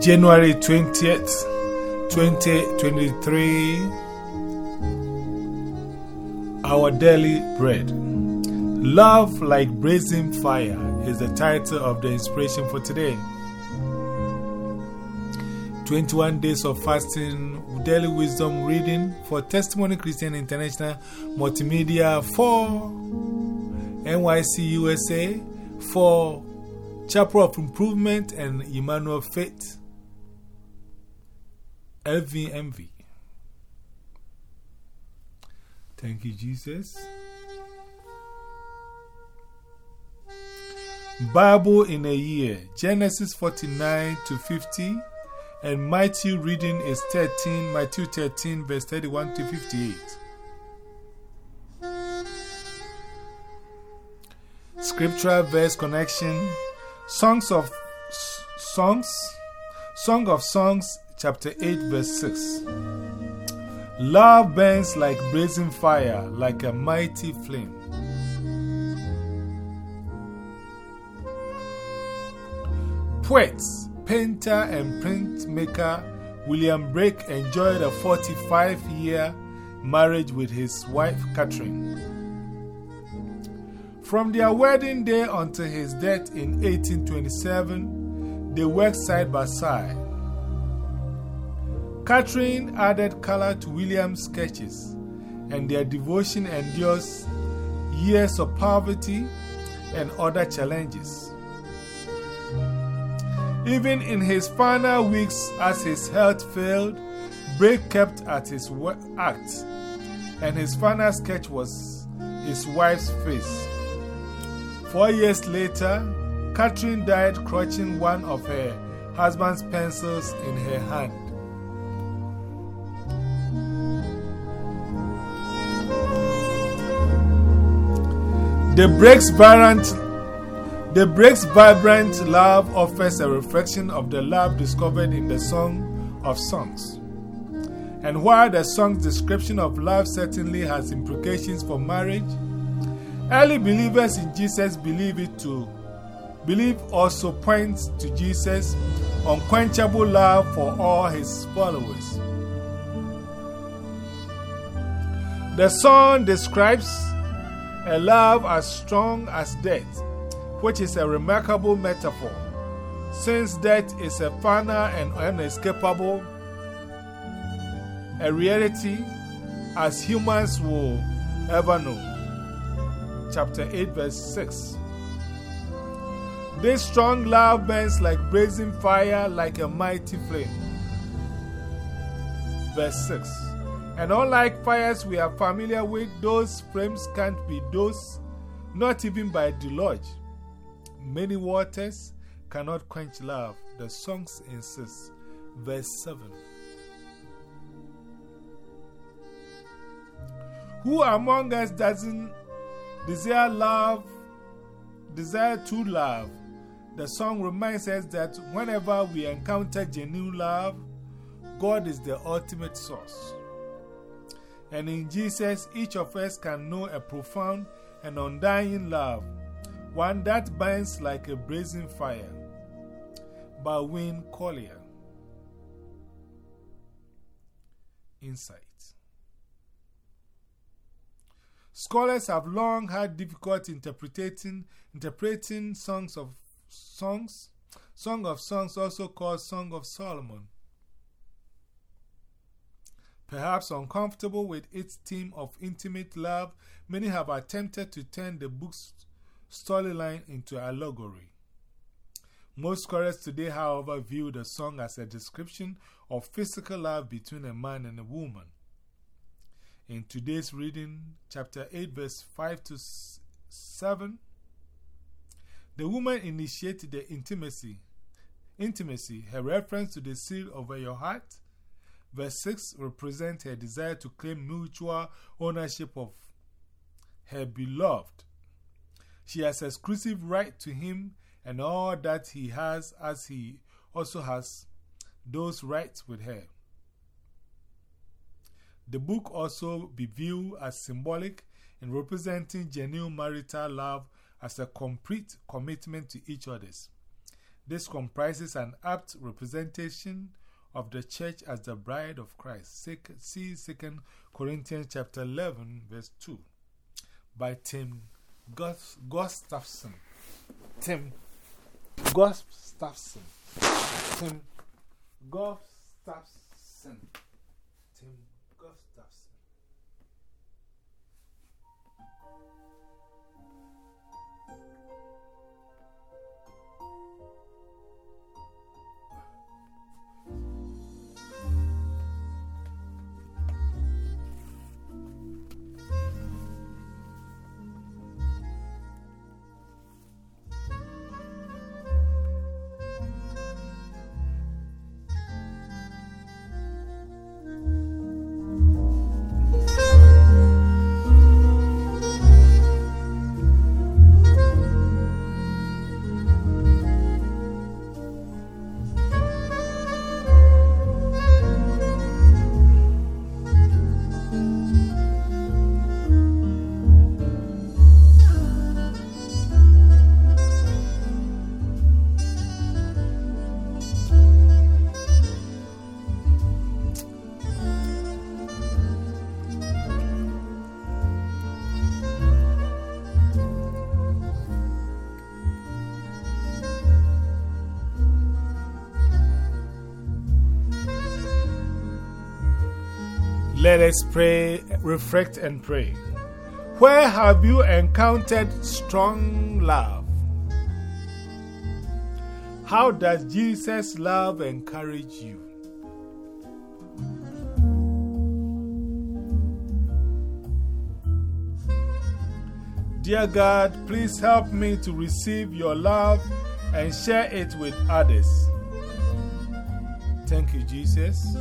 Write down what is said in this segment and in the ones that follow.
January 20th, 2023. Our daily bread. Love like Blazing fire is the title of the inspiration for today. 21 days of fasting, daily wisdom reading for Testimony Christian International Multimedia for NYC USA, for Chapel of Improvement and Emmanuel Faith, LVMV. Thank you, Jesus. Bible in a year Genesis 49 to 50, and Matthew reading is 13, Matthew 13, verse 31 to 58. Scriptural verse connection Songs of Songs, Song of Songs, chapter 8, verse 6. Love burns like blazing fire, like a mighty flame. Poet, painter, and printmaker William Blake enjoyed a 45 year marriage with his wife Catherine. From their wedding day until his death in 1827, they worked side by side. Catherine added color to William's sketches, and their devotion endures years of poverty and other challenges. Even in his final weeks, as his health failed, Blake kept at his act, and his final sketch was his wife's face. Four years later, Catherine died clutching one of her husband's pencils in her hand. The Blakes' vibrant, the Blakes' vibrant love offers a reflection of the love discovered in the Song of Songs. And while the song's description of love certainly has implications for marriage, Early believers in Jesus believe it too. Believe also points to Jesus' unquenchable love for all his followers. The song describes a love as strong as death, which is a remarkable metaphor, since death is a final and unescapable, a reality as humans will ever know chapter 8, verse 6. This strong love burns like blazing fire, like a mighty flame. Verse 6. And unlike fires we are familiar with, those flames can't be those, not even by deluge. Many waters cannot quench love, the songs insist. Verse 7. Who among us doesn't Desire love, desire to love. The song reminds us that whenever we encounter genuine love, God is the ultimate source. And in Jesus, each of us can know a profound and undying love, one that burns like a blazing fire. By Wayne Collier. Insight. Scholars have long had difficulty interpreting, interpreting songs of songs, Song of Songs, also called Song of Solomon. Perhaps uncomfortable with its theme of intimate love, many have attempted to turn the book's storyline into allegory. Most scholars today, however, view the song as a description of physical love between a man and a woman. In today's reading, chapter 8, verse 5 to 7, the woman initiated the intimacy. Intimacy, her reference to the seal over your heart. Verse 6 represents her desire to claim mutual ownership of her beloved. She has exclusive right to him and all that he has, as he also has those rights with her. The book also be viewed as symbolic in representing genuine marital love as a complete commitment to each other's. This comprises an apt representation of the church as the bride of Christ. See 2 Corinthians chapter 11, verse 2 by Tim Gustafson. Tim Gustafson. Tim Gustafson. Let us pray, reflect, and pray. Where have you encountered strong love? How does Jesus' love encourage you? Dear God, please help me to receive your love and share it with others. Thank you, Jesus.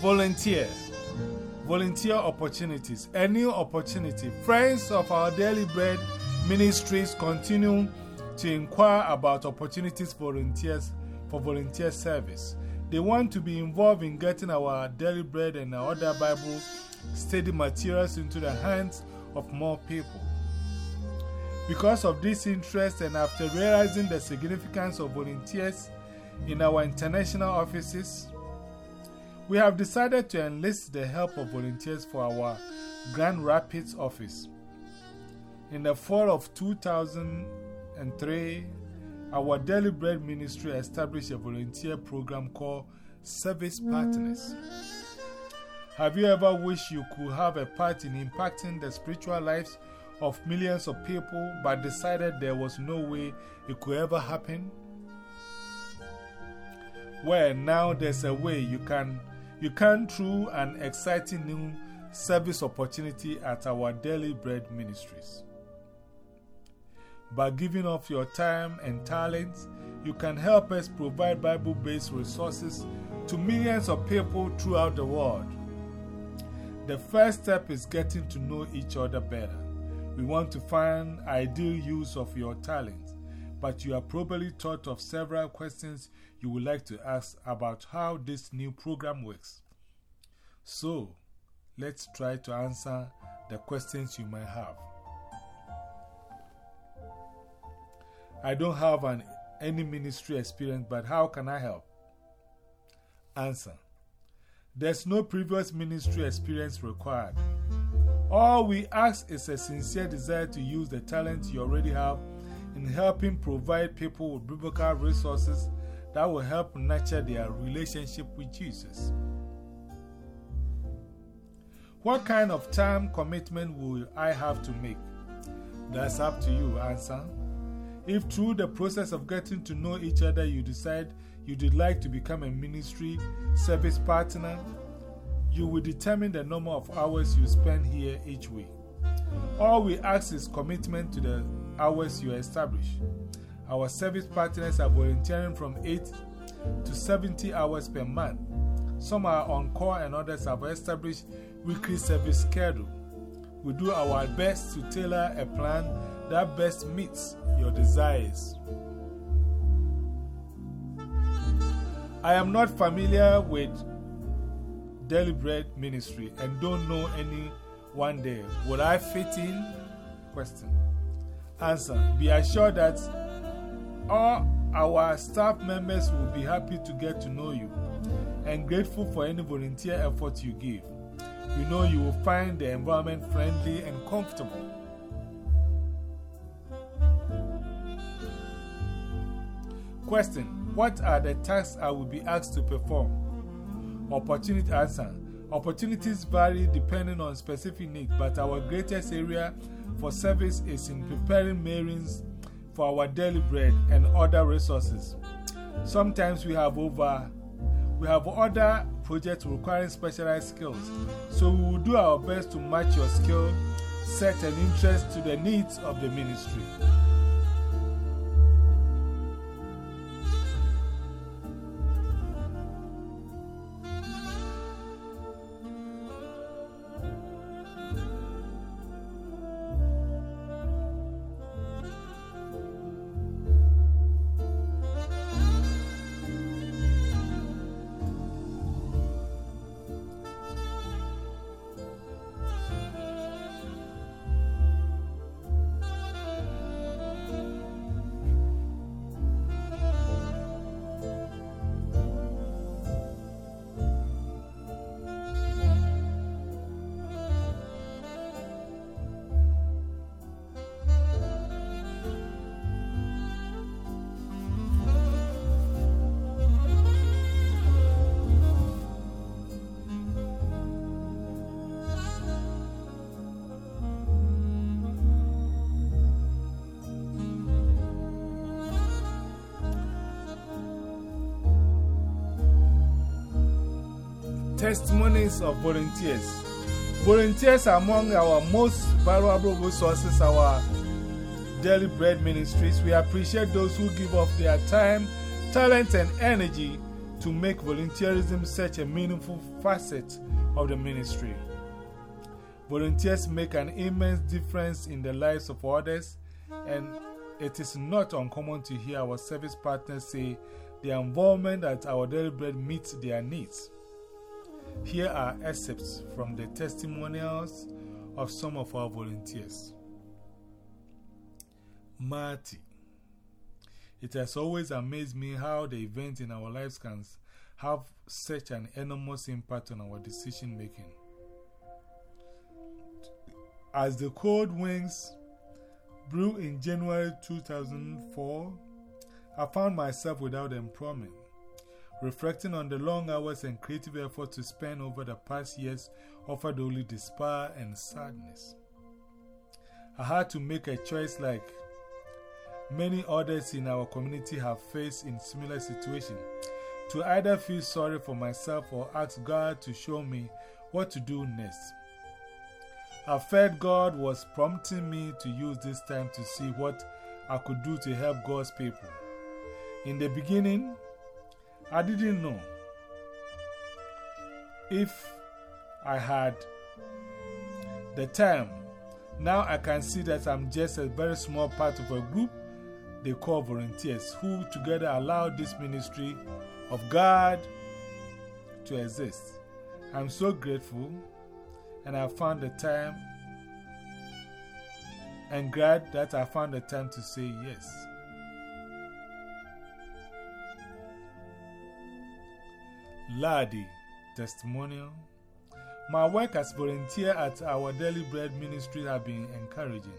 Volunteer. Volunteer opportunities. A new opportunity. Friends of our Daily Bread ministries continue to inquire about opportunities volunteers for volunteer service. They want to be involved in getting our daily bread and our other Bible study materials into the hands of more people. Because of this interest and after realizing the significance of volunteers in our international offices, we have decided to enlist the help of volunteers for our Grand Rapids office. In the fall of 2003, our Daily Bread ministry established a volunteer program called Service Partners. Have you ever wished you could have a part in impacting the spiritual lives of millions of people but decided there was no way it could ever happen? Well, now there's a way you can, you can through an exciting new service opportunity at our Daily Bread Ministries. By giving of your time and talents, you can help us provide Bible based resources to millions of people throughout the world. The first step is getting to know each other better. We want to find ideal use of your talents, but you have probably thought of several questions you would like to ask about how this new program works. So, let's try to answer the questions you might have. I don't have an, any ministry experience, but how can I help? Answer There's no previous ministry experience required. All we ask is a sincere desire to use the talent you already have in helping provide people with biblical resources that will help nurture their relationship with Jesus. What kind of time commitment will I have to make? That's up to you. Answer. If through the process of getting to know each other you decide you'd like to become a ministry service partner, you will determine the number of hours you spend here each week. All we ask is commitment to the hours you establish. Our service partners are volunteering from 8 to 70 hours per month. Some are on call and others have established weekly service schedule. We do our best to tailor a plan that best meets your desires. I am not familiar with Bread Ministry and don't know anyone there. Would I fit in? Question. Answer. Be assured that all our staff members will be happy to get to know you and grateful for any volunteer effort you give. You know you will find the environment friendly and comfortable. Question What are the tasks I will be asked to perform? Opportunity answer Opportunities vary depending on specific needs, but our greatest area for service is in preparing mailings for our daily bread and other resources. Sometimes we have over we have other projects requiring specialized skills, so we will do our best to match your skill set and interest to the needs of the ministry. Testimonies of volunteers. Volunteers are among our most valuable resources, our daily bread ministries. We appreciate those who give up their time, talent, and energy to make volunteerism such a meaningful facet of the ministry. Volunteers make an immense difference in the lives of others, and it is not uncommon to hear our service partners say their involvement at our daily bread meets their needs. Here are excerpts from the testimonials of some of our volunteers. Marty. It has always amazed me how the events in our lives can have such an enormous impact on our decision making. As the cold winds blew in January 2004, I found myself without employment. Reflecting on the long hours and creative effort to spend over the past years offered only despair and sadness. I had to make a choice like many others in our community have faced in similar situations to either feel sorry for myself or ask God to show me what to do next. I felt God was prompting me to use this time to see what I could do to help God's people. In the beginning, I didn't know if I had the time. Now I can see that I'm just a very small part of a group they call volunteers who together allow this ministry of God to exist. I'm so grateful and I found the time and glad that I found the time to say yes. Ladi testimonial. My work as volunteer at our Daily Bread ministry has been encouraging.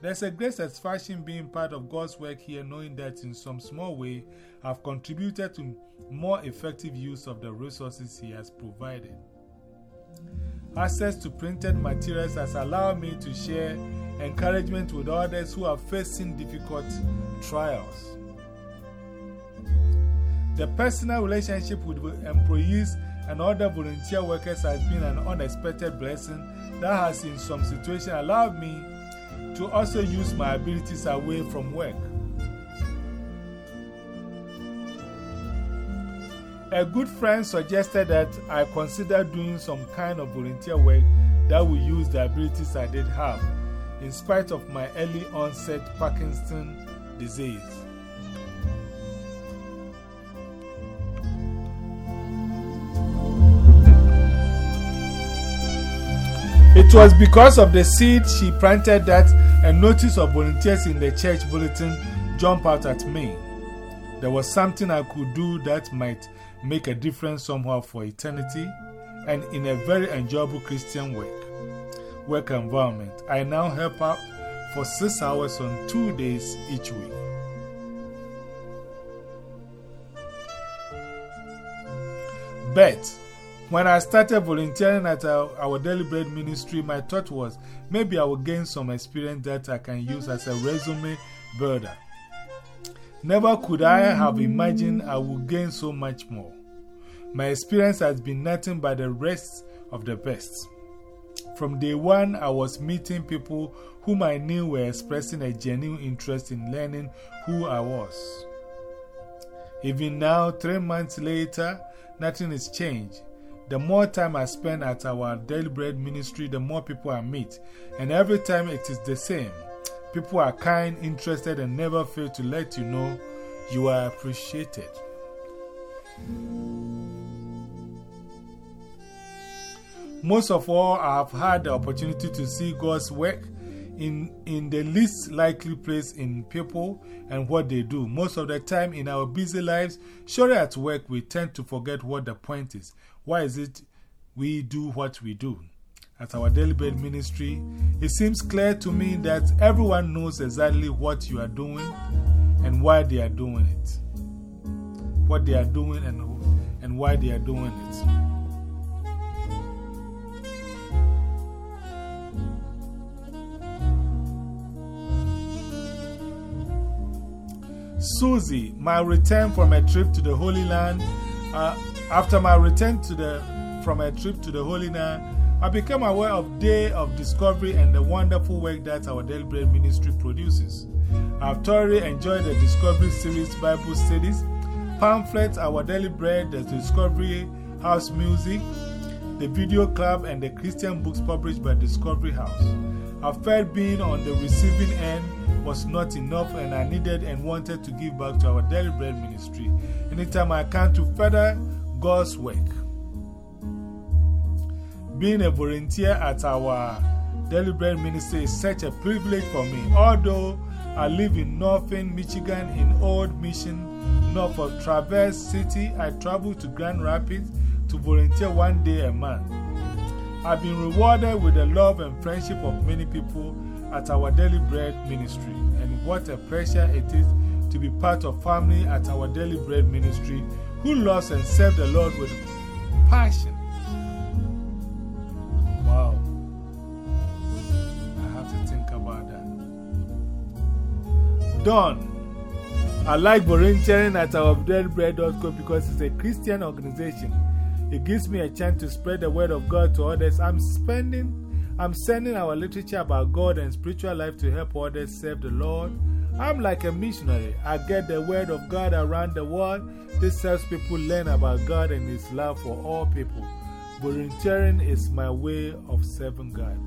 There's a great satisfaction being part of God's work here, knowing that in some small way I've contributed to more effective use of the resources He has provided. Access to printed materials has allowed me to share encouragement with others who are facing difficult trials. The personal relationship with employees and other volunteer workers has been an unexpected blessing that has, in some situations, allowed me to also use my abilities away from work. A good friend suggested that I consider doing some kind of volunteer work that will use the abilities I did have, in spite of my early onset Parkinson's disease. It was because of the seed she planted that a notice of volunteers in the church bulletin jumped out at me. There was something I could do that might make a difference somehow for eternity and in a very enjoyable Christian work, work environment. I now help out for six hours on two days each week. But when I started volunteering at our, our Bread ministry, my thought was maybe I will gain some experience that I can use as a resume builder. Never could I have imagined I would gain so much more. My experience has been nothing but the rest of the best. From day one, I was meeting people whom I knew were expressing a genuine interest in learning who I was. Even now, three months later, nothing has changed. The more time I spend at our daily bread ministry, the more people I meet. And every time it is the same. People are kind, interested, and never fail to let you know you are appreciated. Most of all, I have had the opportunity to see God's work in, in the least likely place in people and what they do. Most of the time in our busy lives, surely at work, we tend to forget what the point is. Why is it we do what we do? At our daily bread ministry, it seems clear to me that everyone knows exactly what you are doing and why they are doing it. What they are doing and, and why they are doing it. Susie, my return from a trip to the Holy Land. Uh, after my return to the, from a trip to the Holy Land, I became aware of Day of Discovery and the wonderful work that our Daily Bread ministry produces. I've thoroughly enjoyed the Discovery series Bible studies pamphlets, Our Daily Bread, the Discovery House Music, the Video Club, and the Christian books published by Discovery House. I felt being on the receiving end was not enough, and I needed and wanted to give back to our Daily Bread ministry anytime I can to further God's work. Being a volunteer at our Daily Bread ministry is such a privilege for me. Although I live in Northern Michigan in Old Mission, north of Traverse City, I travel to Grand Rapids to volunteer one day a month. I've been rewarded with the love and friendship of many people at our Daily Bread ministry, and what a pleasure it is to be part of family at our Daily Bread ministry who loves and serves the Lord with passion. Wow. I have to think about that. Dawn. I like volunteering at our Daily dailyBread.com because it's a Christian organization. It gives me a chance to spread the word of God to others. I'm spending, I'm sending our literature about God and spiritual life to help others serve the Lord. I'm like a missionary. I get the word of God around the world. This helps people learn about God and His love for all people. Volunteering is my way of serving God.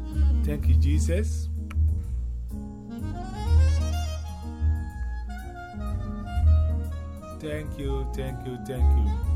Thank you, Jesus. Thank you, thank you, thank you.